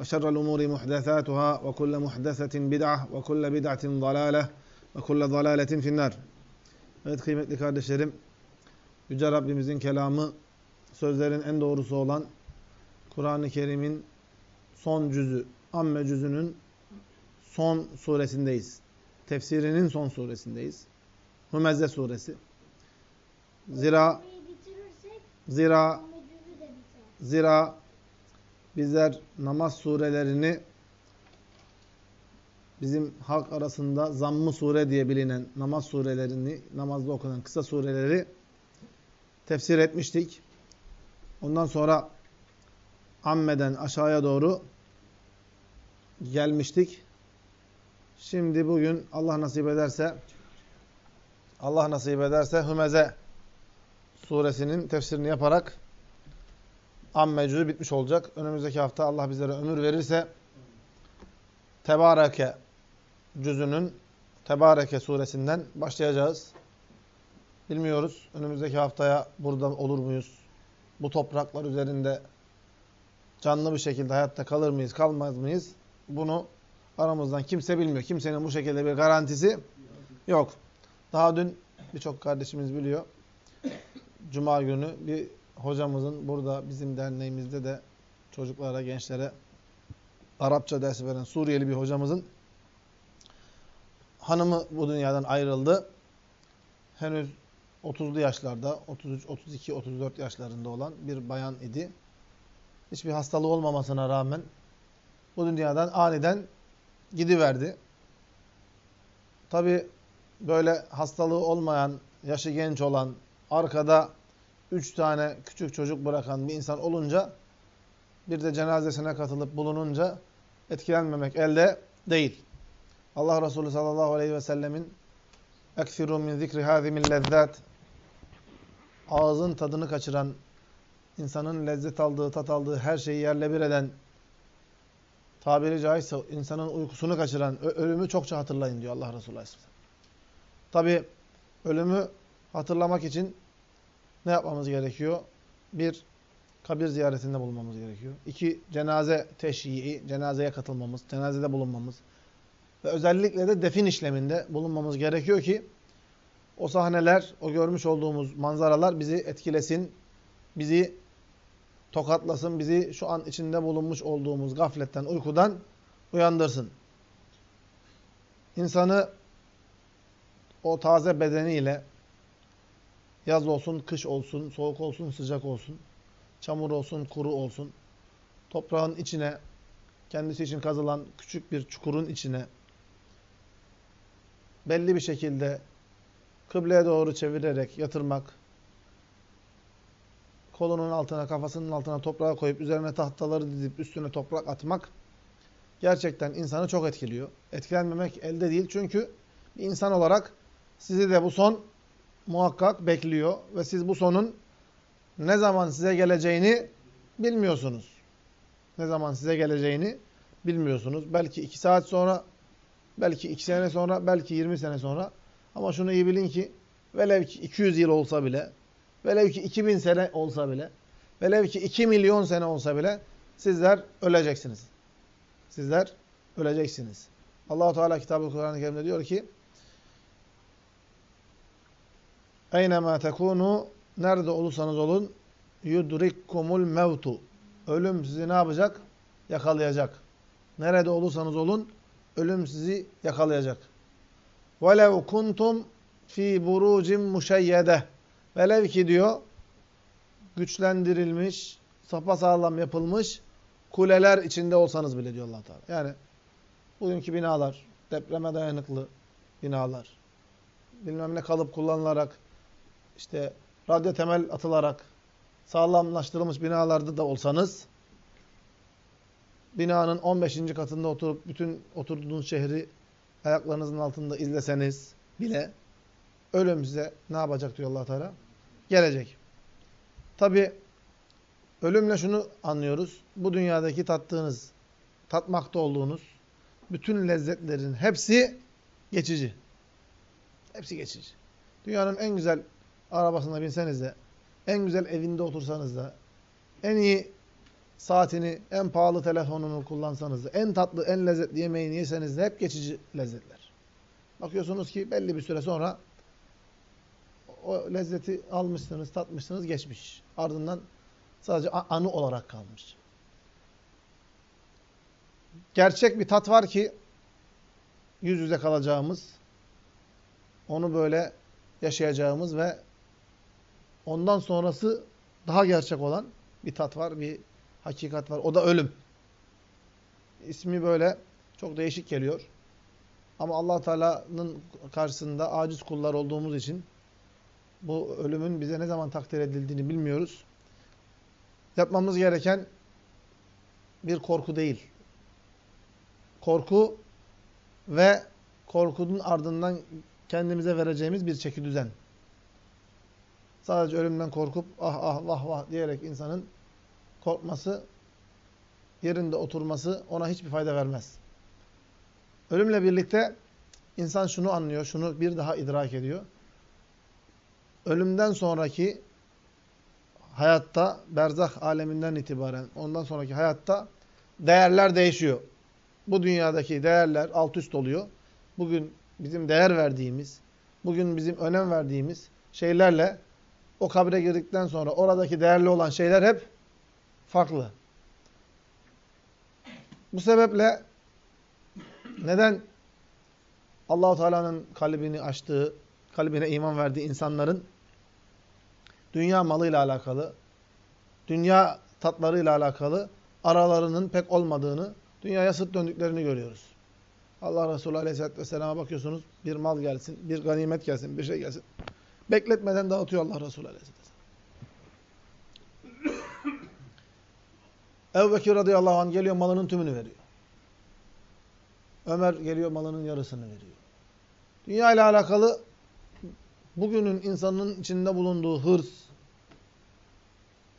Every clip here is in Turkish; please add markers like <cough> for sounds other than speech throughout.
وشر الأمور محدثاتها وكل محدثة بدعة وكل بدعة ضلالة وكل ضلالة في النار Evet kıymetli kardeşlerim, Yüce Rabbimizin kelamı, sözlerin en doğrusu olan Kur'an-ı Kerim'in son cüzü, amme cüzünün son suresindeyiz. Tefsirinin son suresindeyiz. Hümezze suresi. Zira zira zira bizler namaz surelerini bizim halk arasında zammı sure diye bilinen namaz surelerini, namazda okunan kısa sureleri tefsir etmiştik. Ondan sonra ammeden aşağıya doğru gelmiştik. Şimdi bugün Allah nasip ederse Allah nasip ederse Hümeze suresinin tefsirini yaparak amme bitmiş olacak. Önümüzdeki hafta Allah bizlere ömür verirse Tebareke cüzünün Tebareke suresinden başlayacağız. Bilmiyoruz. Önümüzdeki haftaya burada olur muyuz? Bu topraklar üzerinde canlı bir şekilde hayatta kalır mıyız, kalmaz mıyız? Bunu aramızdan kimse bilmiyor. Kimsenin bu şekilde bir garantisi yok. Daha dün birçok kardeşimiz biliyor. Cuma günü bir hocamızın burada bizim derneğimizde de çocuklara, gençlere Arapça dersi veren Suriyeli bir hocamızın hanımı bu dünyadan ayrıldı. Henüz 30'lu yaşlarda, 33, 32, 34 yaşlarında olan bir bayan idi. Hiçbir hastalığı olmamasına rağmen bu dünyadan aniden gidiverdi. Tabi böyle hastalığı olmayan, yaşı genç olan, arkada üç tane küçük çocuk bırakan bir insan olunca, bir de cenazesine katılıp bulununca etkilenmemek elde değil. Allah Resulü sallallahu aleyhi ve sellemin اَكْثِرُوا مِنْ ذِكْرِ هَذِمِ اللَّذَّاتِ Ağzın tadını kaçıran, insanın lezzet aldığı, tat aldığı her şeyi yerle bir eden, tabiri caizse insanın uykusunu kaçıran, ölümü çokça hatırlayın diyor Allah Resulü aleyhisselam. Tabi ölümü hatırlamak için ne yapmamız gerekiyor? Bir, kabir ziyaretinde bulunmamız gerekiyor. İki, cenaze teşyii, cenazeye katılmamız, cenazede bulunmamız. Ve özellikle de defin işleminde bulunmamız gerekiyor ki o sahneler, o görmüş olduğumuz manzaralar bizi etkilesin, bizi tokatlasın, bizi şu an içinde bulunmuş olduğumuz gafletten, uykudan uyandırsın. İnsanı o taze bedeniyle yaz olsun, kış olsun, soğuk olsun, sıcak olsun, çamur olsun, kuru olsun, toprağın içine, kendisi için kazılan küçük bir çukurun içine belli bir şekilde kıbleye doğru çevirerek yatırmak, kolunun altına, kafasının altına toprağı koyup üzerine tahtaları dizip üstüne toprak atmak gerçekten insanı çok etkiliyor. Etkilenmemek elde değil. Çünkü insan olarak sizi de bu son muhakkak bekliyor ve siz bu sonun ne zaman size geleceğini bilmiyorsunuz. Ne zaman size geleceğini bilmiyorsunuz. Belki iki saat sonra, belki iki sene sonra, belki yirmi sene sonra. Ama şunu iyi bilin ki velev ki 200 yıl olsa bile, velev ki 2000 sene olsa bile, velev ki 2 milyon sene olsa bile sizler öleceksiniz. Sizler öleceksiniz. Allahu Teala kitabı Kur'an-ı Kerim'de diyor ki Eynema tekunu nerede olursanız olun yudrikkumul mevtu. Ölüm sizi ne yapacak? Yakalayacak. Nerede olursanız olun ölüm sizi yakalayacak. وَلَوْ كُنْتُمْ fi burucin muşeyyede. Velev ki diyor, güçlendirilmiş, sapasağlam yapılmış kuleler içinde olsanız bile diyor allah Teala. Yani bugünkü binalar, depreme dayanıklı binalar, bilmem ne kalıp kullanılarak, işte radyo temel atılarak sağlamlaştırılmış binalarda da olsanız, binanın 15. katında oturup bütün oturduğunuz şehri ayaklarınızın altında izleseniz bile ölüm size ne yapacak diyor allah Teala? Gelecek. Tabi ölümle şunu anlıyoruz. Bu dünyadaki tattığınız, tatmakta olduğunuz bütün lezzetlerin hepsi geçici. Hepsi geçici. Dünyanın en güzel arabasına binseniz de, en güzel evinde otursanız da, en iyi saatini, en pahalı telefonunu kullansanız da, en tatlı, en lezzetli yemeğini yeseniz de hep geçici lezzetler. Bakıyorsunuz ki belli bir süre sonra o lezzeti almışsınız, tatmışsınız, geçmiş. Ardından sadece anı olarak kalmış. Gerçek bir tat var ki yüz yüze kalacağımız, onu böyle yaşayacağımız ve ondan sonrası daha gerçek olan bir tat var, bir hakikat var. O da ölüm. İsmi böyle çok değişik geliyor. Ama allah Teala'nın karşısında aciz kullar olduğumuz için bu ölümün bize ne zaman takdir edildiğini bilmiyoruz. Yapmamız gereken bir korku değil. Korku ve korkunun ardından kendimize vereceğimiz bir çeki düzen. Sadece ölümden korkup ah ah vah vah diyerek insanın korkması, yerinde oturması ona hiçbir fayda vermez. Ölümle birlikte insan şunu anlıyor, şunu bir daha idrak ediyor ölümden sonraki hayatta, berzah aleminden itibaren ondan sonraki hayatta değerler değişiyor. Bu dünyadaki değerler alt üst oluyor. Bugün bizim değer verdiğimiz, bugün bizim önem verdiğimiz şeylerle o kabre girdikten sonra oradaki değerli olan şeyler hep farklı. Bu sebeple neden Allahu Teala'nın kalbini açtığı, kalbine iman verdiği insanların dünya malıyla alakalı, dünya tatlarıyla alakalı aralarının pek olmadığını, dünyaya sırt döndüklerini görüyoruz. Allah Resulü Aleyhisselatü Vesselam'a bakıyorsunuz, bir mal gelsin, bir ganimet gelsin, bir şey gelsin. Bekletmeden dağıtıyor Allah Resulü Aleyhisselatü Vesselam. Ebu Bekir radıyallahu anh geliyor malının tümünü veriyor. Ömer geliyor malının yarısını veriyor. Dünya ile alakalı bugünün insanın içinde bulunduğu hırs,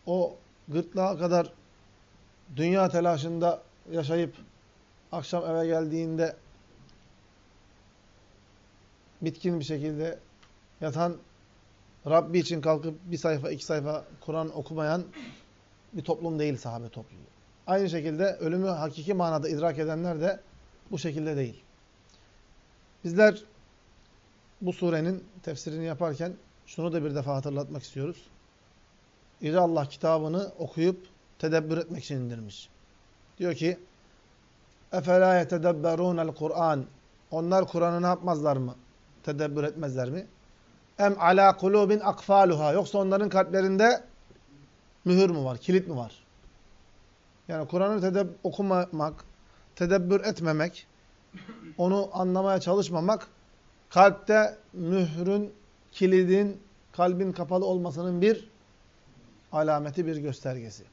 o gırtlağa kadar dünya telaşında yaşayıp akşam eve geldiğinde bitkin bir şekilde yatan Rabbi için kalkıp bir sayfa, iki sayfa Kur'an okumayan bir toplum değil sahabe toplumu. Aynı şekilde ölümü hakiki manada idrak edenler de bu şekilde değil. Bizler bu surenin tefsirini yaparken şunu da bir defa hatırlatmak istiyoruz. Yüce Allah kitabını okuyup tedebbür etmek için indirmiş. Diyor ki اَفَلَا يَتَدَبَّرُونَ الْقُرْآنِ Onlar Kur'an'ı ne yapmazlar mı? Tedebbür etmezler mi? Em ala kulubin akfaluha. Yoksa onların kalplerinde mühür mü var, kilit mi var? Yani Kur'an'ı tedeb okumamak, tedebbür etmemek, onu anlamaya çalışmamak kalpte mührün, kilidin, kalbin kapalı olmasının bir alameti, bir göstergesi.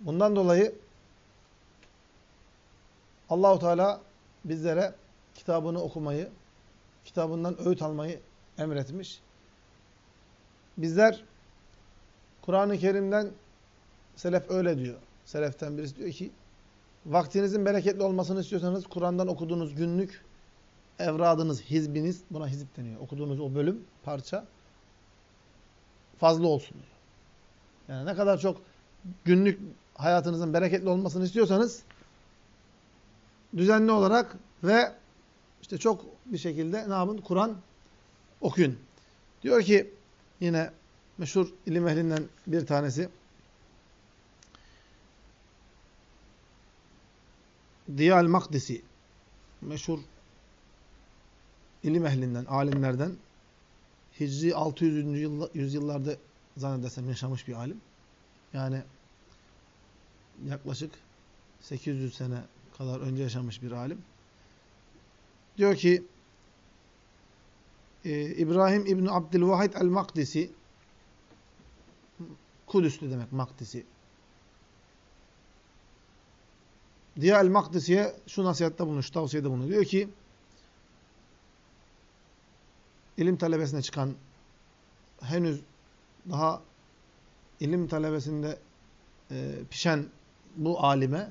Bundan dolayı Allahu Teala bizlere kitabını okumayı, kitabından öğüt almayı emretmiş. Bizler Kur'an-ı Kerim'den selef öyle diyor. Seleften birisi diyor ki vaktinizin bereketli olmasını istiyorsanız Kur'an'dan okuduğunuz günlük evradınız, hizbiniz, buna hizip deniyor. Okuduğunuz o bölüm, parça fazla olsun diyor. Yani ne kadar çok günlük hayatınızın bereketli olmasını istiyorsanız düzenli olarak ve işte çok bir şekilde ne yapın? Kur'an okuyun. Diyor ki yine meşhur ilim ehlinden bir tanesi Diyal Makdisi meşhur ilim ehlinden, alimlerden Hicri 600. Yıl, yüzyıllarda zannedersem yaşamış bir alim. Yani yaklaşık 800 sene kadar önce yaşamış bir alim. Diyor ki e, İbrahim İbni Abdülvahid el-Makdisi Kudüslü demek Makdisi. Diya el-Makdisi'ye şu nasihatte bulmuş, tavsiyede bulunuyor. Diyor ki ilim talebesine çıkan henüz daha ilim talebesinde e, pişen bu alime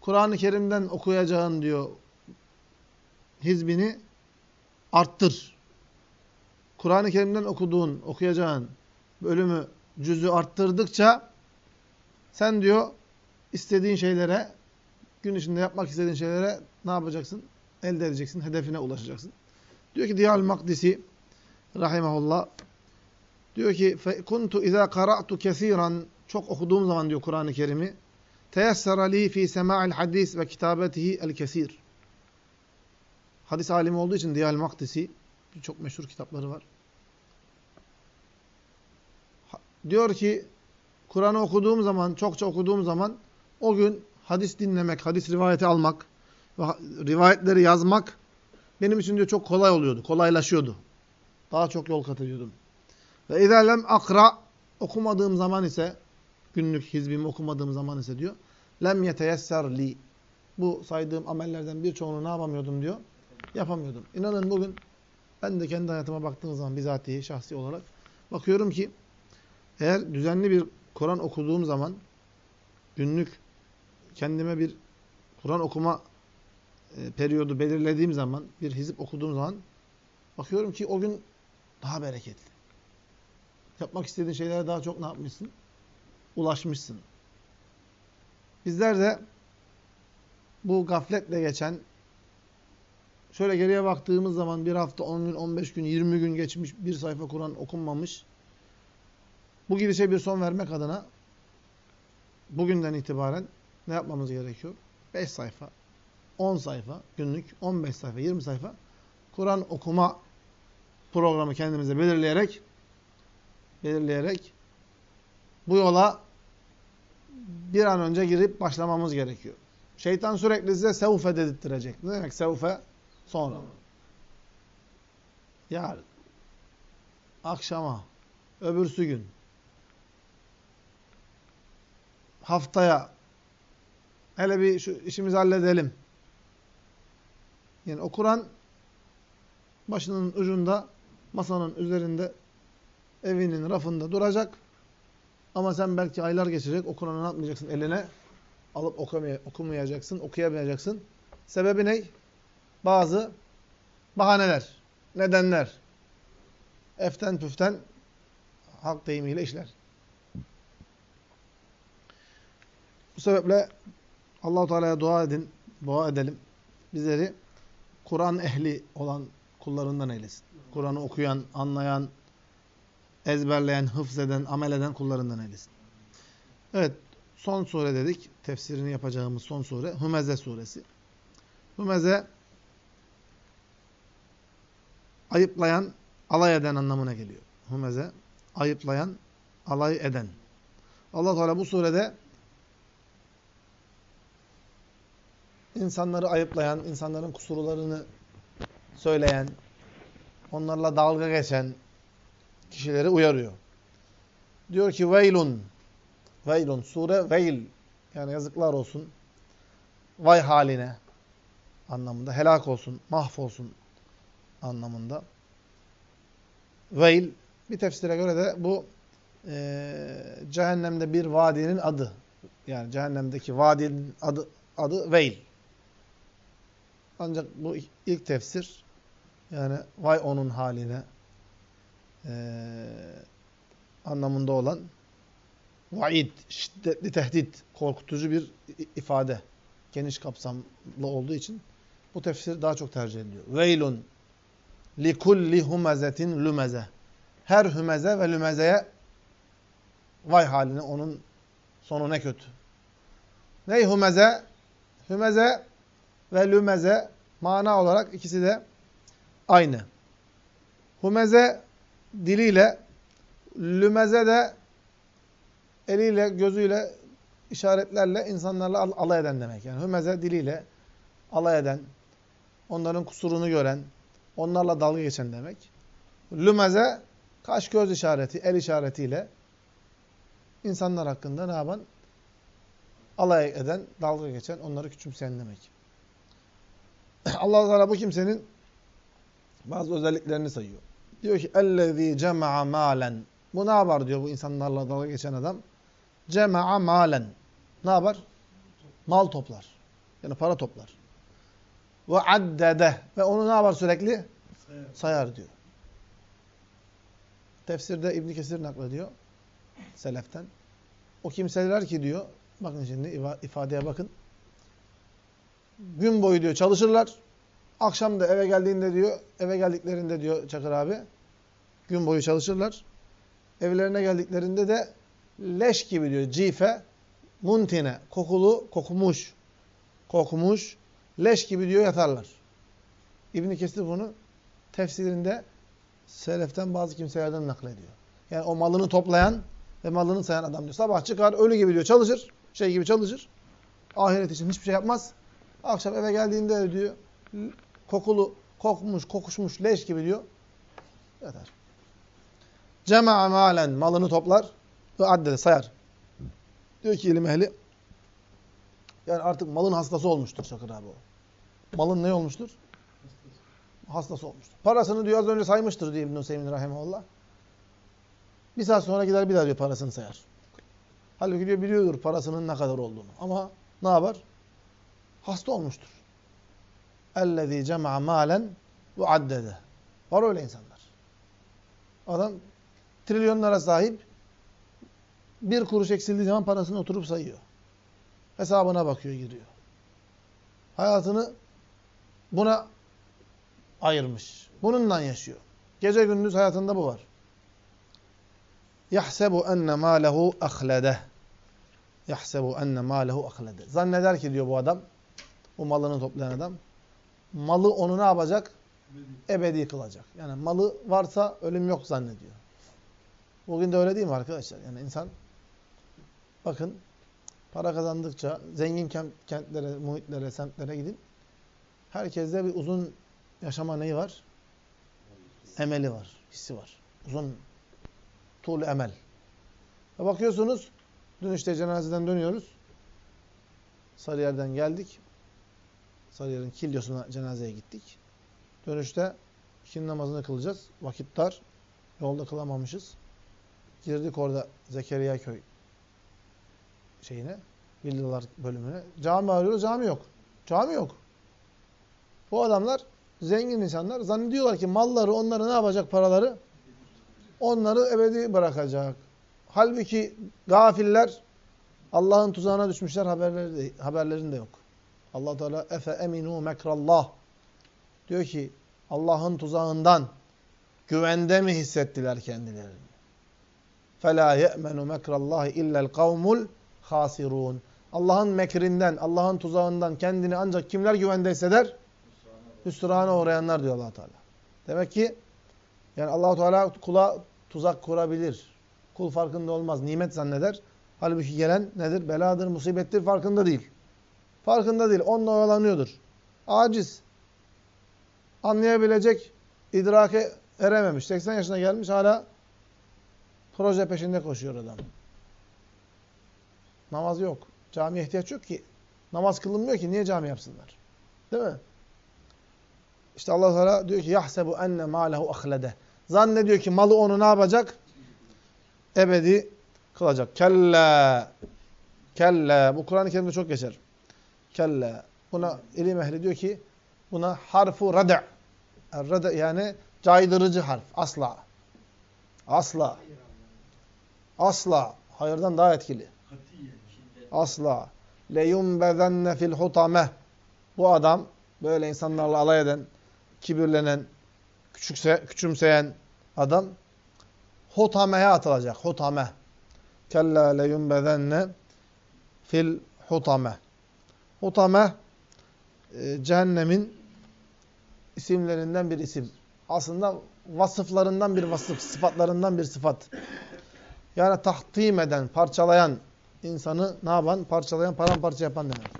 Kur'an-ı Kerim'den okuyacağın diyor hizbini arttır. Kur'an-ı Kerim'den okuduğun, okuyacağın bölümü, cüzü arttırdıkça sen diyor istediğin şeylere, gün içinde yapmak istediğin şeylere ne yapacaksın? Elde edeceksin, hedefine ulaşacaksın. Diyor ki Diyal Makdisi rahimahullah diyor ki kuntu iza qara'tu kesiran çok okuduğum zaman diyor Kur'an-ı Kerim'i teyessera li fi sema'il hadis ve kitabetihi el kesir. Hadis alimi olduğu için Diyal Makdisi çok meşhur kitapları var. Diyor ki Kur'an'ı okuduğum zaman, çokça okuduğum zaman o gün hadis dinlemek, hadis rivayeti almak rivayetleri yazmak benim için diyor çok kolay oluyordu, kolaylaşıyordu. Daha çok yol kat ediyordum. Ve izâ lem akra okumadığım zaman ise günlük hizbimi okumadığım zaman ise diyor lem yeteyesser li bu saydığım amellerden birçoğunu ne yapamıyordum diyor. Yapamıyordum. İnanın bugün ben de kendi hayatıma baktığım zaman bizatihi şahsi olarak bakıyorum ki eğer düzenli bir Kur'an okuduğum zaman günlük kendime bir Kur'an okuma e, periyodu belirlediğim zaman bir hizip okuduğum zaman bakıyorum ki o gün daha bereketli. Yapmak istediğin şeylere daha çok ne yapmışsın? Ulaşmışsın. Bizler de bu gafletle geçen şöyle geriye baktığımız zaman bir hafta, 10 gün, 15 gün, 20 gün geçmiş bir sayfa Kur'an okunmamış. Bu gidişe bir son vermek adına bugünden itibaren ne yapmamız gerekiyor? 5 sayfa, 10 sayfa, günlük 15 sayfa, 20 sayfa Kur'an okuma programı kendimize belirleyerek belirleyerek bu yola bir an önce girip başlamamız gerekiyor. Şeytan sürekli size sevfe dedirttirecek. Ne demek sevfe? Sonra. Yarın. Akşama. Öbürsü gün. Haftaya. Hele bir şu işimizi halledelim. Yani o Kur'an başının ucunda, masanın üzerinde, evinin rafında duracak. Ama sen belki aylar geçecek, o Kur'an'ı atmayacaksın eline. Alıp okumay okumayacaksın, okuyamayacaksın. Sebebi ne? Bazı bahaneler, nedenler. Eften püften halk deyimiyle işler. Bu sebeple Allahu Teala'ya dua edin, dua edelim. Bizleri Kur'an ehli olan kullarından eylesin. Kur'an'ı okuyan, anlayan, ezberleyen, hıfzeden, amel eden kullarından eylesin. Evet, son sure dedik. Tefsirini yapacağımız son sure. Hümeze suresi. Hümeze ayıplayan, alay eden anlamına geliyor. Hümeze ayıplayan, alay eden. Allah Teala bu surede insanları ayıplayan, insanların kusurlarını söyleyen, onlarla dalga geçen kişileri uyarıyor. Diyor ki veylun veylun sure veyl yani yazıklar olsun vay haline anlamında helak olsun, mahvolsun anlamında. Veyl bir tefsire göre de bu e, cehennemde bir vadinin adı. Yani cehennemdeki vadinin adı adı Veyl. Ancak bu ilk tefsir yani vay onun haline e, anlamında olan vaid, şiddetli tehdit, korkutucu bir ifade. Geniş kapsamlı olduğu için bu tefsir daha çok tercih ediliyor. Veylun likulli humezetin lümeze. Her hümeze ve lümezeye vay haline onun sonu ne kötü. Ney hümeze? Hümeze ve lümeze mana olarak ikisi de aynı. Humeze diliyle, lümeze de eliyle, gözüyle, işaretlerle insanlarla al alay eden demek. Yani hümeze diliyle alay eden, onların kusurunu gören, onlarla dalga geçen demek. Lümeze kaş göz işareti, el işaretiyle insanlar hakkında ne yapan? Alay eden, dalga geçen, onları küçümseyen demek. <clears throat> Allah Teala bu kimsenin bazı özelliklerini sayıyor. Diyor ki ellezî cema'a malen. Bu ne yapar diyor bu insanlarla dalga geçen adam? Cema'a malen. Ne yapar? Mal toplar. Yani para toplar. Ve addede. Ve onu ne yapar sürekli? Sayar, Sayar diyor. Tefsirde İbn Kesir naklediyor. Seleften. O kimseler ki diyor, bakın şimdi ifadeye bakın. Gün boyu diyor çalışırlar. Akşam da eve geldiğinde diyor, eve geldiklerinde diyor Çakır abi, gün boyu çalışırlar. Evlerine geldiklerinde de leş gibi diyor, cife, muntine, kokulu, kokmuş, kokmuş, leş gibi diyor yatarlar. İbn Kesir bunu tefsirinde seleften bazı kimselerden naklediyor. Yani o malını toplayan ve malını sayan adam diyor. Sabah çıkar ölü gibi diyor çalışır. Şey gibi çalışır. Ahiret için hiçbir şey yapmaz. Akşam eve geldiğinde diyor kokulu, kokmuş, kokuşmuş leş gibi diyor. Yatar. Cema'a malen malını toplar ve addede sayar. Diyor ki ilim ehli yani artık malın hastası olmuştur Çakır abi o Malın ne olmuştur? Hastası olmuştur. Parasını diyor az önce saymıştır diyor İbn-i Hüseyin Rahimullah. Bir saat sonra gider bir daha diyor parasını sayar. Halbuki diyor biliyordur parasının ne kadar olduğunu. Ama ne yapar? Hasta olmuştur. اَلَّذ۪ي جَمَعَ مَالًا وَعَدَّدَ Var öyle insanlar. Adam trilyonlara sahip bir kuruş eksildiği zaman parasını oturup sayıyor. Hesabına bakıyor, giriyor. Hayatını buna ayırmış. Bununla yaşıyor. Gece gündüz hayatında bu var. Yahsebu enne mâlehu ahlede. Yahsebu enne mâlehu ahlede. Zanneder ki diyor bu adam, bu malını toplayan adam, malı onu ne yapacak? Ebedi kılacak. Yani malı varsa ölüm yok zannediyor. Bugün de öyle değil mi arkadaşlar? Yani insan bakın para kazandıkça zengin kentlere, muhitlere, semtlere gidin. Herkeste bir uzun yaşama neyi var? Emeli var, hissi var. Uzun tuğlu emel. Ve bakıyorsunuz dün işte cenazeden dönüyoruz. Sarıyer'den geldik. Sarıyer'in Kilyos'una cenazeye gittik. Dönüşte ikindi namazını kılacağız. Vakit dar. Yolda kılamamışız. Girdik orada Zekeriya köy şeyine, villalar bölümüne. Cami arıyoruz, cami yok. Cami yok. Bu adamlar zengin insanlar zannediyorlar ki malları onları ne yapacak paraları? Onları ebedi bırakacak. Halbuki gafiller Allah'ın tuzağına düşmüşler haberleri de, haberlerinde yok. Allah Teala efe eminu mekrallah diyor ki Allah'ın tuzağından güvende mi hissettiler kendilerini? Fela ye'menu mekrallahi illel kavmul hasirun. Allah'ın mekrinden, Allah'ın tuzağından kendini ancak kimler güvende hisseder? Hüsrana uğrayanlar diyor Allah Teala. Demek ki yani Allah Teala kula tuzak kurabilir. Kul farkında olmaz, nimet zanneder. Halbuki gelen nedir? Beladır, musibettir farkında değil. Farkında değil. Onunla oyalanıyordur. Aciz. Anlayabilecek, idrake erememiş. 80 yaşına gelmiş hala proje peşinde koşuyor adam. Namaz yok. Camiye ihtiyaç yok ki. Namaz kılınmıyor ki. Niye cami yapsınlar? Değil mi? İşte Allah Teala diyor ki yahsebu enne malehu ahlede. Zannediyor ki malı onu ne yapacak? Ebedi kılacak. Kelle. Kelle. Bu Kur'an-ı Kerim'de çok geçer. Kelle. Buna ilim ehli diyor ki buna harfu rada. Rada yani caydırıcı harf. Asla. Asla. Asla. Hayırdan daha etkili. Asla. Leyumbezenne fil hutame. Bu adam böyle insanlarla alay eden, kibirlenen, küçükse, küçümseyen adam hutame'ye atılacak. Hutame. Kella leyumbezenne fil hutame. Hutame e, cehennemin isimlerinden bir isim. aslında vasıflarından bir vasıf, sıfatlarından bir sıfat. Yani tahtim eden, parçalayan insanı ne yapan? Parçalayan, paramparça yapan demek.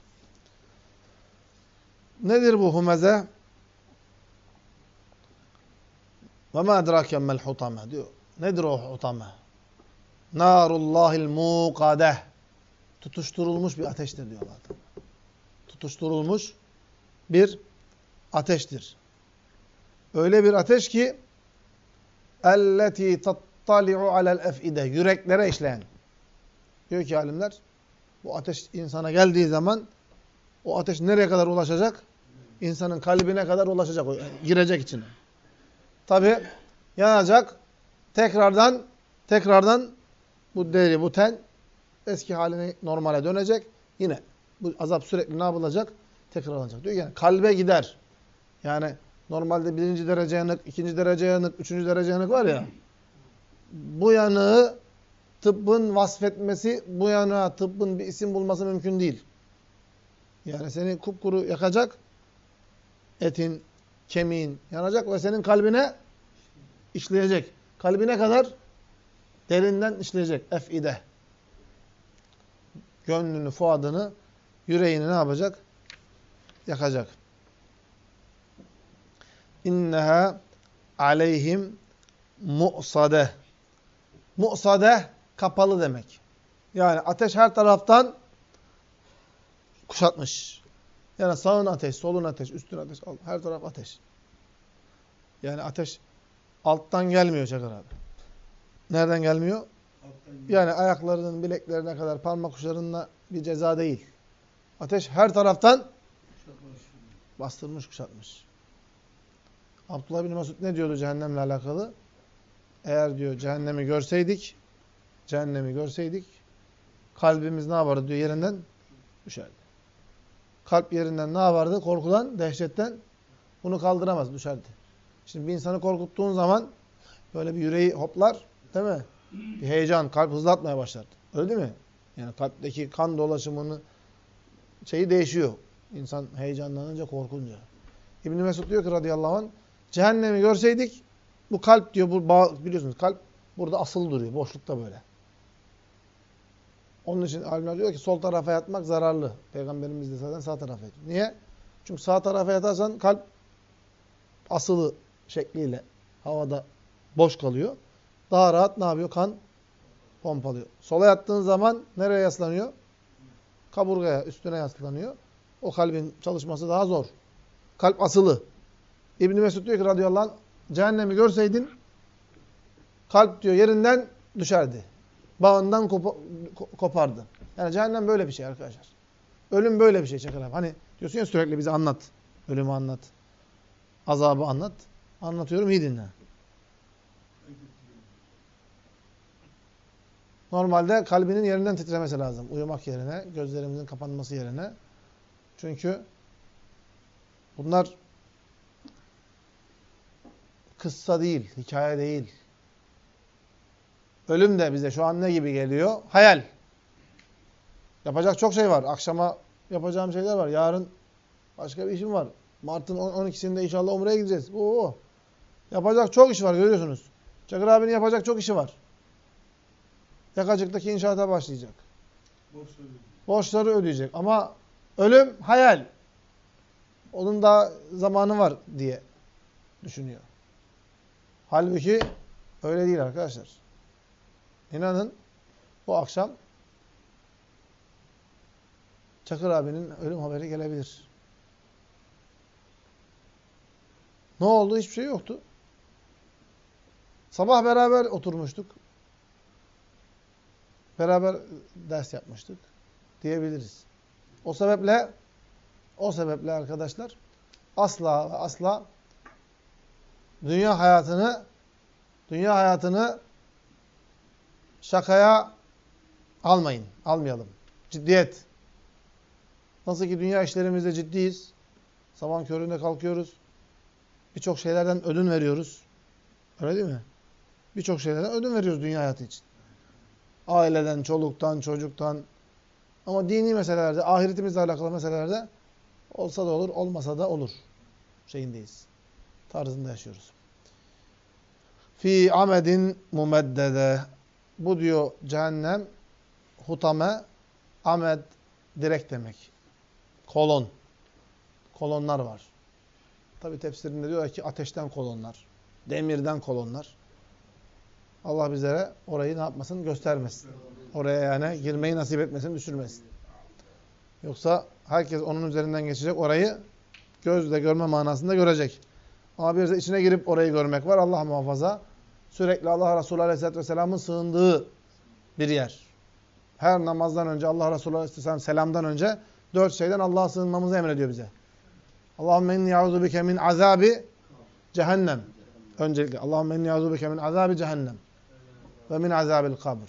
Nedir bu humeze? Ve ma edrake mel hutame diyor. Nedir o hutame? Narullahil muqadeh. Tutuşturulmuş bir ateştir diyorlar. Tutuşturulmuş bir ateştir. Öyle bir ateş ki elleti tattali'u alel ef'ide yüreklere işleyen. Diyor ki alimler bu ateş insana geldiği zaman o ateş nereye kadar ulaşacak? İnsanın kalbine kadar ulaşacak. Girecek içine. Tabi yanacak. Tekrardan tekrardan bu deri, bu ten eski haline normale dönecek. Yine bu azap sürekli ne yapılacak? Tekrar alınacak. Diyor yani kalbe gider. Yani normalde birinci derece yanık, ikinci derece yanık, üçüncü derece yanık var ya. Bu yanığı tıbbın vasfetmesi, bu yanığa tıbbın bir isim bulması mümkün değil. Yani seni kupkuru yakacak, etin, kemiğin yanacak ve senin kalbine işleyecek. Kalbine kadar derinden işleyecek. Ef'ide. Gönlünü, fuadını, yüreğini ne yapacak? Yakacak. İnneha aleyhim mu'sade. Mu'sade kapalı demek. Yani ateş her taraftan kuşatmış. Yani sağın ateş, solun ateş, üstün ateş, her taraf ateş. Yani ateş alttan gelmiyor Çakır abi. Nereden gelmiyor? Yani ayaklarının bileklerine kadar parmak uçlarına bir ceza değil. Ateş her taraftan bastırmış, kuşatmış. Abdullah bin Mesud ne diyordu cehennemle alakalı? Eğer diyor cehennemi görseydik, cehennemi görseydik, kalbimiz ne yapardı diyor yerinden düşerdi. Kalp yerinden ne yapardı? Korkudan, dehşetten bunu kaldıramaz, düşerdi. Şimdi bir insanı korkuttuğun zaman böyle bir yüreği hoplar, değil mi? Bir heyecan, kalp hızlatmaya başlar. Öyle değil mi? Yani kalpteki kan dolaşımını şeyi değişiyor. İnsan heyecanlanınca, korkunca. İbn Mesud diyor ki radıyallahu anh, cehennemi görseydik bu kalp diyor, bu biliyorsunuz kalp burada asılı duruyor, boşlukta böyle. Onun için alimler diyor ki sol tarafa yatmak zararlı. Peygamberimiz de zaten sağ tarafa yatıyor. Niye? Çünkü sağ tarafa yatarsan kalp asılı şekliyle havada boş kalıyor. Daha rahat ne yapıyor? Kan pompalıyor. Sola yattığın zaman nereye yaslanıyor? Kaburgaya, üstüne yaslanıyor. O kalbin çalışması daha zor. Kalp asılı. İbn Mesud diyor ki radıyallahu anh, cehennemi görseydin kalp diyor yerinden düşerdi. Bağından kop kopardı. Yani cehennem böyle bir şey arkadaşlar. Ölüm böyle bir şey Çakır. Hani diyorsun ya sürekli bize anlat. Ölümü anlat. Azabı anlat. Anlatıyorum iyi dinle. Normalde kalbinin yerinden titremesi lazım. Uyumak yerine, gözlerimizin kapanması yerine. Çünkü bunlar kıssa değil, hikaye değil. Ölüm de bize şu an ne gibi geliyor? Hayal. Yapacak çok şey var. Akşama yapacağım şeyler var. Yarın başka bir işim var. Mart'ın 12'sinde inşallah Umre'ye gideceğiz. Oo. Yapacak çok iş var görüyorsunuz. Çakır abinin yapacak çok işi var. Yakacıktaki inşaata başlayacak. Borçları. Borçları ödeyecek. Ama ölüm hayal. Onun da zamanı var diye düşünüyor. Halbuki öyle değil arkadaşlar. İnanın bu akşam Çakır abinin ölüm haberi gelebilir. Ne oldu? Hiçbir şey yoktu. Sabah beraber oturmuştuk. Beraber ders yapmıştık diyebiliriz. O sebeple o sebeple arkadaşlar asla asla dünya hayatını dünya hayatını şakaya almayın. Almayalım. Ciddiyet. Nasıl ki dünya işlerimizde ciddiyiz. Sabah köründe kalkıyoruz. Birçok şeylerden ödün veriyoruz. Öyle değil mi? Birçok şeylerden ödün veriyoruz dünya hayatı için. Aileden, çoluktan, çocuktan. Ama dini meselelerde, ahiretimizle alakalı meselelerde olsa da olur, olmasa da olur şeyindeyiz. Tarzında yaşıyoruz. fi amedin mumeddede. Bu diyor cehennem hutame amed direk demek. Kolon. Kolonlar var. Tabi tefsirinde diyor ki ateşten kolonlar. Demirden kolonlar. Allah bizlere orayı ne yapmasın? Göstermesin. Oraya yani girmeyi nasip etmesin, düşürmesin. Yoksa herkes onun üzerinden geçecek. Orayı gözle görme manasında görecek. Ama bir de içine girip orayı görmek var. Allah muhafaza. Sürekli Allah Resulü Aleyhisselatü Vesselam'ın sığındığı bir yer. Her namazdan önce Allah Resulü Aleyhisselam selamdan önce dört şeyden Allah'a sığınmamızı emrediyor bize. Allahümme inni ya'udu bike min azabi cehennem. Öncelikle Allahümme inni ya'udu bike min azabi cehennem. Ve min azabil kabr.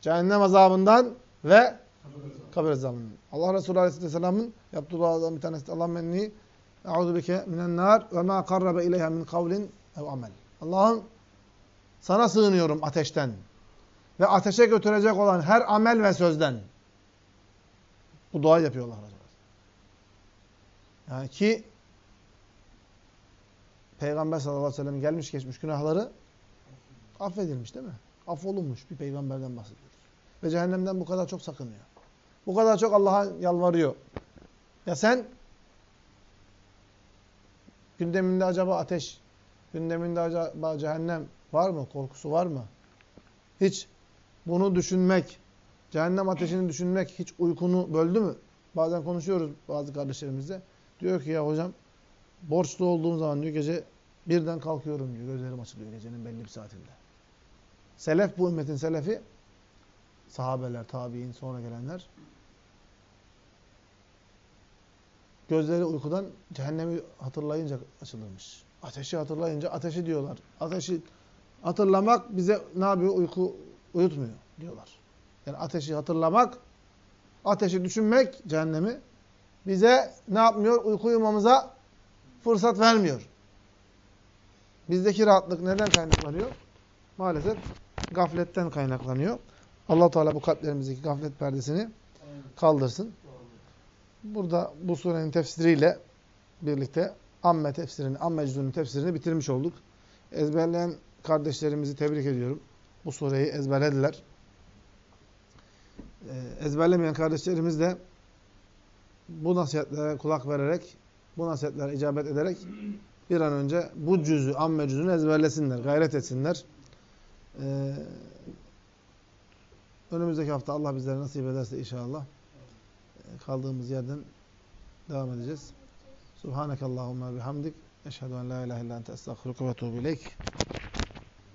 Cehennem azabından ve kabir azabından. Allah Resulü Aleyhisselam'ın yaptığı duadan bir tanesi Allahümme inni ya'udu bike minen nar ve ma karrabe ileyha min kavlin ev amel. Allah'ım sana sığınıyorum ateşten ve ateşe götürecek olan her amel ve sözden. Bu dua yapıyor Allah Resulü. Yani ki Peygamber sallallahu aleyhi ve sellem gelmiş geçmiş günahları affedilmiş değil mi? Affolunmuş bir peygamberden bahsediyoruz. Ve cehennemden bu kadar çok sakınıyor. Bu kadar çok Allah'a yalvarıyor. Ya sen gündeminde acaba ateş, gündeminde acaba cehennem var mı? Korkusu var mı? Hiç bunu düşünmek, cehennem ateşini düşünmek hiç uykunu böldü mü? Bazen konuşuyoruz bazı kardeşlerimizle. Diyor ki ya hocam borçlu olduğum zaman diyor gece birden kalkıyorum diyor. Gözlerim açılıyor gecenin belli bir saatinde. Selef bu ümmetin selefi sahabeler, tabi'in, sonra gelenler gözleri uykudan cehennemi hatırlayınca açılırmış. Ateşi hatırlayınca ateşi diyorlar. Ateşi hatırlamak bize ne yapıyor? Uyku uyutmuyor diyorlar. Yani ateşi hatırlamak, ateşi düşünmek cehennemi bize ne yapmıyor? Uyku uyumamıza fırsat vermiyor. Bizdeki rahatlık neden kaynaklanıyor? Maalesef gafletten kaynaklanıyor. allah Teala bu kalplerimizdeki gaflet perdesini kaldırsın. Burada bu surenin tefsiriyle birlikte amme tefsirini, amme cüzünün tefsirini bitirmiş olduk. Ezberleyen kardeşlerimizi tebrik ediyorum. Bu sureyi ezberlediler. Ee, ezberlemeyen kardeşlerimiz de bu nasihatlere kulak vererek, bu nasihatlere icabet ederek bir an önce bu cüzü, amme cüzünü ezberlesinler, gayret etsinler. Ee, önümüzdeki hafta Allah bizlere nasip ederse inşallah kaldığımız yerden devam edeceğiz. Subhanakallahumma bihamdik. Eşhedü en la ilahe illa ente estağfiruke ve etûbü.